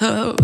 bathtub